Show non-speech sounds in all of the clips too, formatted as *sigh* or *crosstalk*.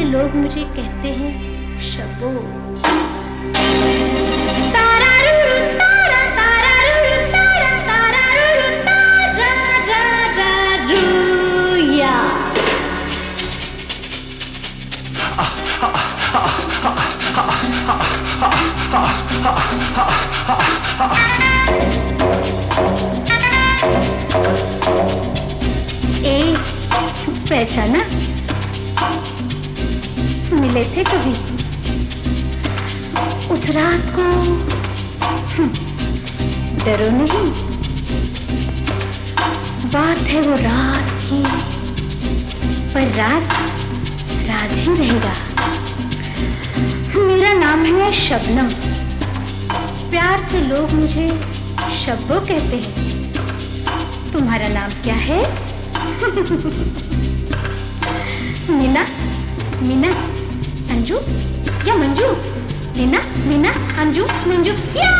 लोग मुझे कहते हैं शबो पहचाना? मिले थे कभी। उस रात को हम्म, डरो नहीं। बात है वो रात की पर रात रात ही रहेगा। मेरा नाम है शबनम। प्यार से लोग मुझे शब्बो कहते हैं। तुम्हारा नाम क्या है? *laughs* मीना मीना। अंजू या मंजू मीना मीना अंजू मंजू या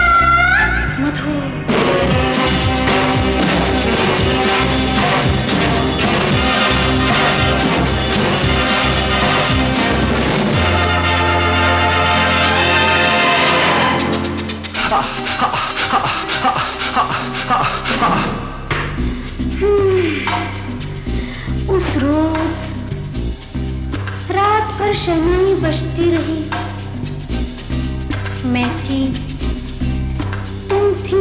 मधु हम्म, भर शहनाई बजती रही। मैं थी तुम थी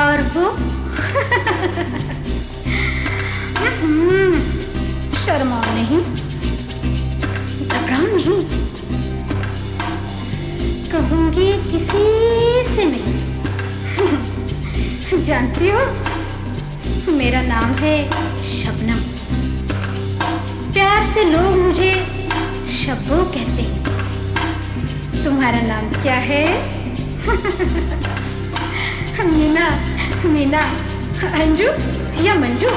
और वो हम्म, शर्माओ नहीं घबराओ नहीं। कहूँगी किसी से नहीं। जानती हो मेरा नाम है शबनम। से लोग मुझे शब्बो कहते हैं। तुम्हारा नाम क्या है? *laughs* मीना मीना, अंजू या मंजू?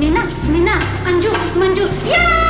मीना मीना, अंजू, मंजू, या!